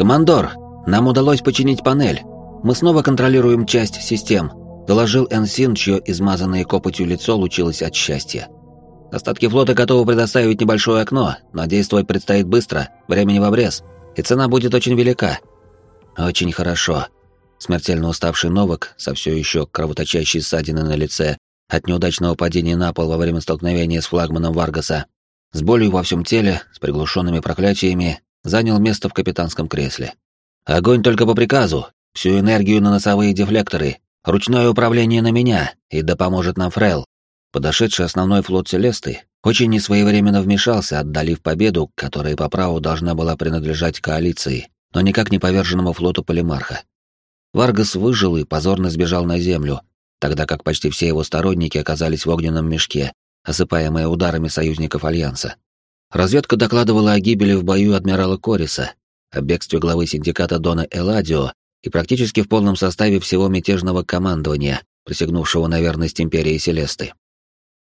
«Командор, нам удалось починить панель. Мы снова контролируем часть систем», — доложил Энсин, чье измазанное копотью лицо лучилось от счастья. «Остатки флота готовы предоставить небольшое окно, но действовать предстоит быстро, времени в обрез, и цена будет очень велика». «Очень хорошо». Смертельно уставший Новак, со все еще кровоточащей ссадиной на лице, от неудачного падения на пол во время столкновения с флагманом Варгаса, с болью во всем теле, с приглушенными проклятиями, занял место в капитанском кресле. «Огонь только по приказу, всю энергию на носовые дефлекторы, ручное управление на меня, и да поможет нам Фрел». Подошедший основной флот Селесты очень несвоевременно вмешался, отдалив победу, которая по праву должна была принадлежать коалиции, но никак не поверженному флоту Полимарха. Варгас выжил и позорно сбежал на землю, тогда как почти все его сторонники оказались в огненном мешке, осыпаемые ударами союзников Альянса. Разведка докладывала о гибели в бою адмирала Кориса, о бегстве главы синдиката Дона Эладио и практически в полном составе всего мятежного командования, присягнувшего на верность империи Селесты.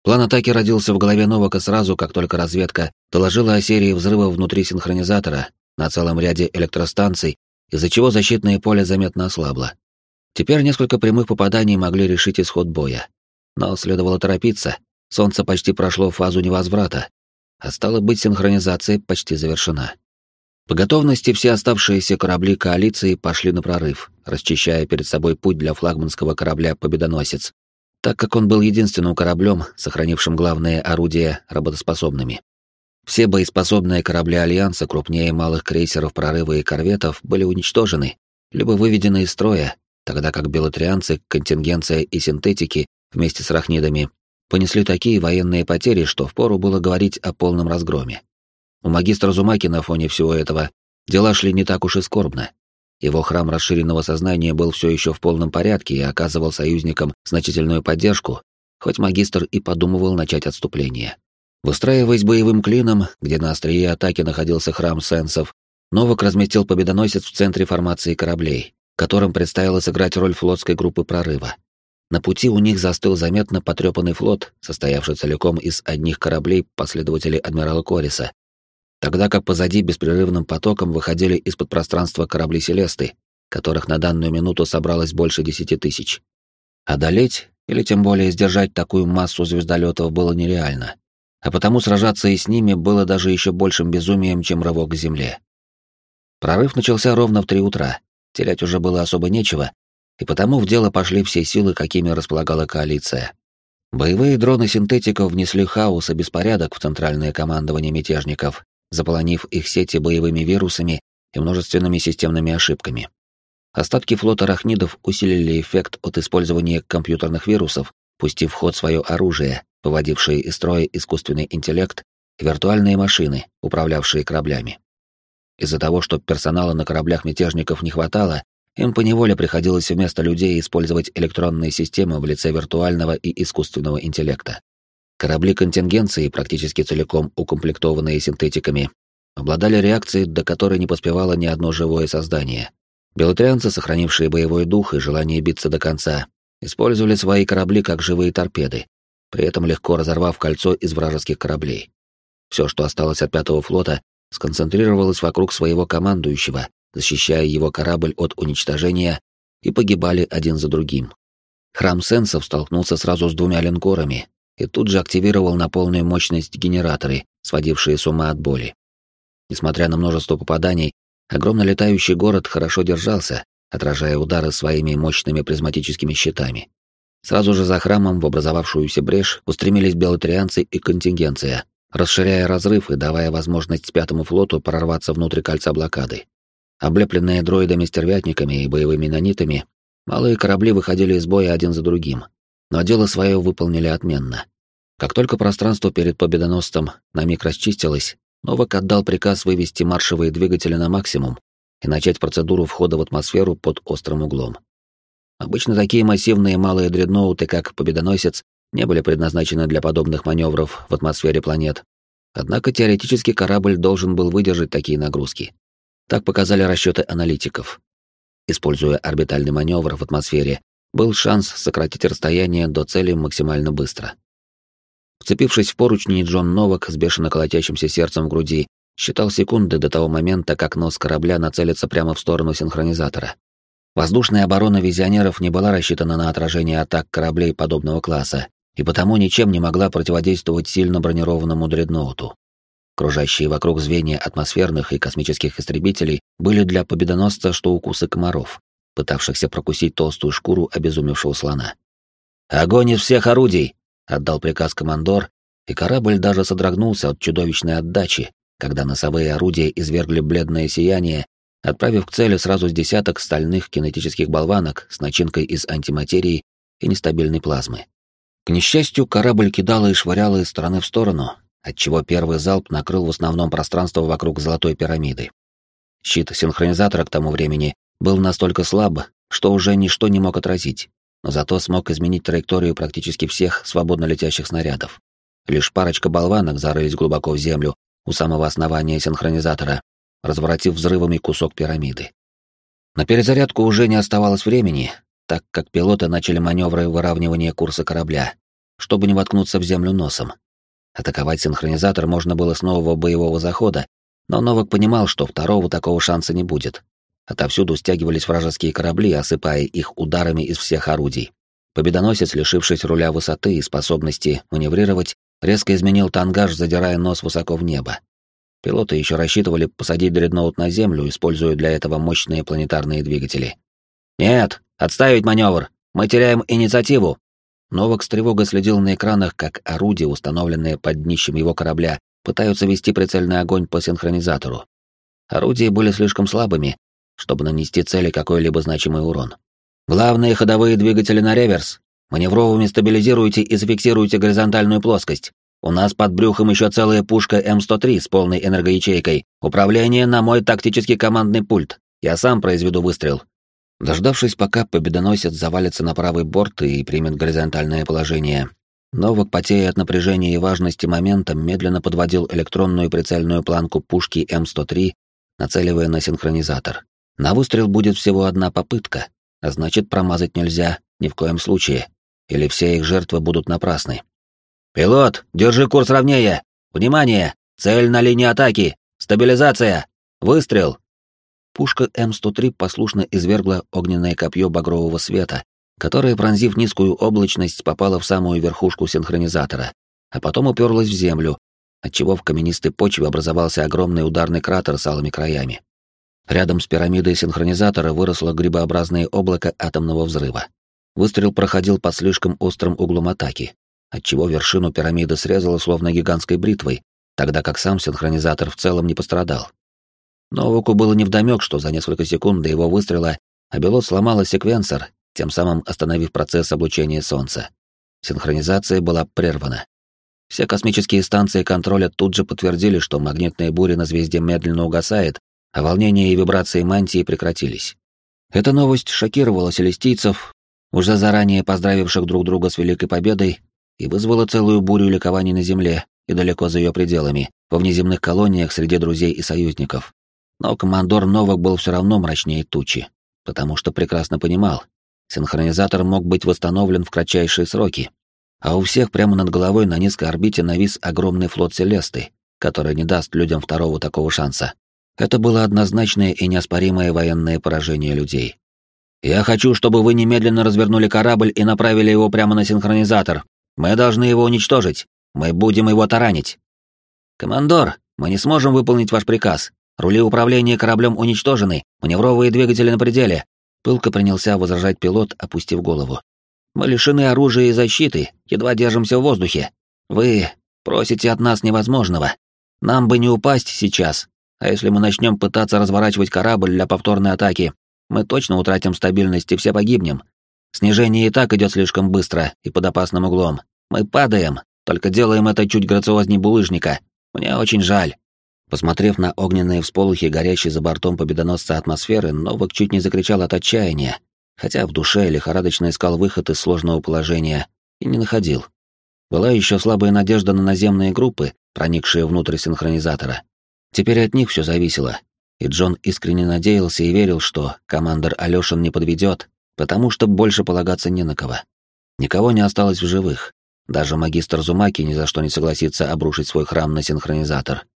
План атаки родился в голове Новака сразу, как только разведка доложила о серии взрывов внутри синхронизатора на целом ряде электростанций, из-за чего защитное поле заметно ослабло. Теперь несколько прямых попаданий могли решить исход боя. Но следовало торопиться, Солнце почти прошло фазу невозврата, а стало быть, синхронизация почти завершена. По готовности все оставшиеся корабли коалиции пошли на прорыв, расчищая перед собой путь для флагманского корабля «Победоносец», так как он был единственным кораблем, сохранившим главные орудия работоспособными. Все боеспособные корабли Альянса, крупнее малых крейсеров прорыва и корветов, были уничтожены, либо выведены из строя, тогда как белотрианцы, контингенция и синтетики вместе с рахнидами понесли такие военные потери, что впору было говорить о полном разгроме. У магистра Зумаки на фоне всего этого дела шли не так уж и скорбно. Его храм расширенного сознания был все еще в полном порядке и оказывал союзникам значительную поддержку, хоть магистр и подумывал начать отступление. Выстраиваясь боевым клином, где на острие атаки находился храм сенсов, Новак разместил победоносец в центре формации кораблей, которым предстояло сыграть роль флотской группы прорыва. На пути у них застыл заметно потрепанный флот, состоявший целиком из одних кораблей последователей адмирала Кориса, тогда как позади беспрерывным потоком выходили из-под пространства корабли Селесты, которых на данную минуту собралось больше десяти тысяч. Одолеть, или тем более сдержать такую массу звездолетов было нереально, а потому сражаться и с ними было даже еще большим безумием, чем рывок к земле. Прорыв начался ровно в три утра, терять уже было особо нечего, и потому в дело пошли все силы, какими располагала коалиция. Боевые дроны синтетиков внесли хаос и беспорядок в центральное командование мятежников, заполонив их сети боевыми вирусами и множественными системными ошибками. Остатки флота рахнидов усилили эффект от использования компьютерных вирусов, пустив в ход свое оружие, выводившее из строя искусственный интеллект виртуальные машины, управлявшие кораблями. Из-за того, что персонала на кораблях мятежников не хватало, им поневоле приходилось вместо людей использовать электронные системы в лице виртуального и искусственного интеллекта. Корабли контингенции, практически целиком укомплектованные синтетиками, обладали реакцией, до которой не поспевало ни одно живое создание. Белотрианцы, сохранившие боевой дух и желание биться до конца, использовали свои корабли как живые торпеды, при этом легко разорвав кольцо из вражеских кораблей. Все, что осталось от пятого флота, сконцентрировалось вокруг своего командующего, защищая его корабль от уничтожения, и погибали один за другим. Храм Сенсов столкнулся сразу с двумя линкорами и тут же активировал на полную мощность генераторы, сводившие с ума от боли. Несмотря на множество попаданий, огромно летающий город хорошо держался, отражая удары своими мощными призматическими щитами. Сразу же за храмом в образовавшуюся брешь устремились белотрианцы и контингенция, расширяя разрыв и давая возможность Пятому флоту прорваться внутрь кольца блокады. Облепленные дроидами-стервятниками и боевыми нанитами, малые корабли выходили из боя один за другим, но дело свое выполнили отменно. Как только пространство перед победоносцем на миг расчистилось, Новак отдал приказ вывести маршевые двигатели на максимум и начать процедуру входа в атмосферу под острым углом. Обычно такие массивные малые дредноуты, как Победоносец, не были предназначены для подобных маневров в атмосфере планет. Однако теоретически корабль должен был выдержать такие нагрузки. Так показали расчеты аналитиков. Используя орбитальный маневр в атмосфере, был шанс сократить расстояние до цели максимально быстро. Вцепившись в поручни, Джон Новак с бешено колотящимся сердцем в груди Считал секунды до того момента, как нос корабля нацелится прямо в сторону синхронизатора. Воздушная оборона визионеров не была рассчитана на отражение атак кораблей подобного класса, и потому ничем не могла противодействовать сильно бронированному дредноуту. Кружащие вокруг звенья атмосферных и космических истребителей были для победоносца что укусы комаров, пытавшихся прокусить толстую шкуру обезумевшего слона. «Огонь из всех орудий!» — отдал приказ командор, и корабль даже содрогнулся от чудовищной отдачи, когда носовые орудия извергли бледное сияние, отправив к цели сразу с десяток стальных кинетических болванок с начинкой из антиматерии и нестабильной плазмы. К несчастью, корабль кидал и швырял из стороны в сторону, отчего первый залп накрыл в основном пространство вокруг Золотой пирамиды. Щит синхронизатора к тому времени был настолько слаб, что уже ничто не мог отразить, но зато смог изменить траекторию практически всех свободно летящих снарядов. Лишь парочка болванок зарылись глубоко в землю у самого основания синхронизатора, разворотив взрывами кусок пирамиды. На перезарядку уже не оставалось времени, так как пилоты начали маневры выравнивания курса корабля, чтобы не воткнуться в землю носом. Атаковать синхронизатор можно было с нового боевого захода, но Новак понимал, что второго такого шанса не будет. Отовсюду стягивались вражеские корабли, осыпая их ударами из всех орудий. Победоносец, лишившись руля высоты и способности маневрировать, резко изменил тангаж, задирая нос высоко в небо. Пилоты еще рассчитывали посадить дредноут на землю, используя для этого мощные планетарные двигатели. «Нет, отставить маневр! Мы теряем инициативу!» Новак с тревогой следил на экранах, как орудия, установленные под днищем его корабля, пытаются вести прицельный огонь по синхронизатору. Орудия были слишком слабыми, чтобы нанести цели какой-либо значимый урон. Главные ходовые двигатели на реверс. Маневровыми стабилизируйте и зафиксируйте горизонтальную плоскость. У нас под брюхом еще целая пушка М103 с полной энергоячейкой. Управление на мой тактический командный пульт. Я сам произведу выстрел. Дождавшись, пока победоносец завалится на правый борт и примет горизонтальное положение, Новак, потея от напряжения и важности момента, медленно подводил электронную прицельную планку пушки М103, нацеливая на синхронизатор. На выстрел будет всего одна попытка, а значит, промазать нельзя ни в коем случае, или все их жертвы будут напрасны. «Пилот, держи курс ровнее! Внимание! Цель на линии атаки! Стабилизация! Выстрел!» Пушка М103 послушно извергла огненное копье багрового света, которое, пронзив низкую облачность, попало в самую верхушку синхронизатора, а потом уперлась в землю, отчего в каменистой почве образовался огромный ударный кратер с алыми краями. Рядом с пирамидой синхронизатора выросло грибообразное облако атомного взрыва. Выстрел проходил под слишком острым углом атаки, отчего вершину пирамиды срезало словно гигантской бритвой, тогда как сам синхронизатор в целом не пострадал. Новаку было невдомёк, что за несколько секунд до его выстрела Абелот сломала секвенсор, тем самым остановив процесс облучения Солнца. Синхронизация была прервана. Все космические станции контроля тут же подтвердили, что магнитная буря на звезде медленно угасает, а волнение и вибрации мантии прекратились. Эта новость шокировала селестийцев, уже заранее поздравивших друг друга с Великой Победой, и вызвала целую бурю ликований на Земле и далеко за ее пределами, во внеземных колониях среди друзей и союзников. Но командор Новак был все равно мрачнее тучи, потому что прекрасно понимал, синхронизатор мог быть восстановлен в кратчайшие сроки, а у всех прямо над головой на низкой орбите навис огромный флот Селесты, который не даст людям второго такого шанса. Это было однозначное и неоспоримое военное поражение людей. «Я хочу, чтобы вы немедленно развернули корабль и направили его прямо на синхронизатор. Мы должны его уничтожить. Мы будем его таранить». «Командор, мы не сможем выполнить ваш приказ. Рули управления кораблем уничтожены, маневровые двигатели на пределе». Пылко принялся возражать пилот, опустив голову. «Мы лишены оружия и защиты, едва держимся в воздухе. Вы просите от нас невозможного. Нам бы не упасть сейчас, а если мы начнем пытаться разворачивать корабль для повторной атаки, мы точно утратим стабильность и все погибнем. Снижение и так идет слишком быстро и под опасным углом. Мы падаем, только делаем это чуть грациозней булыжника. Мне очень жаль. Посмотрев на огненные всполохи, горящие за бортом победоносца атмосферы, Новак чуть не закричал от отчаяния, хотя в душе лихорадочно искал выход из сложного положения и не находил. Была еще слабая надежда на наземные группы, проникшие внутрь синхронизатора. Теперь от них все зависело, и Джон искренне надеялся и верил, что командор Алёшин не подведет, потому что больше полагаться не на кого. Никого не осталось в живых. Даже магистр Зумаки ни за что не согласится обрушить свой храм на синхронизатор.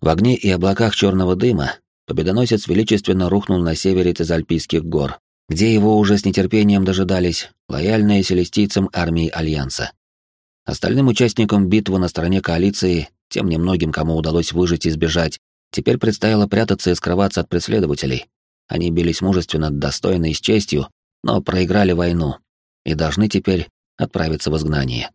В огне и облаках черного дыма победоносец величественно рухнул на севере Тезальпийских гор, где его уже с нетерпением дожидались лояльные селестийцам армии Альянса. Остальным участникам битвы на стороне коалиции, тем немногим, кому удалось выжить и сбежать, теперь предстояло прятаться и скрываться от преследователей. Они бились мужественно, достойно и с честью, но проиграли войну и должны теперь отправиться в изгнание.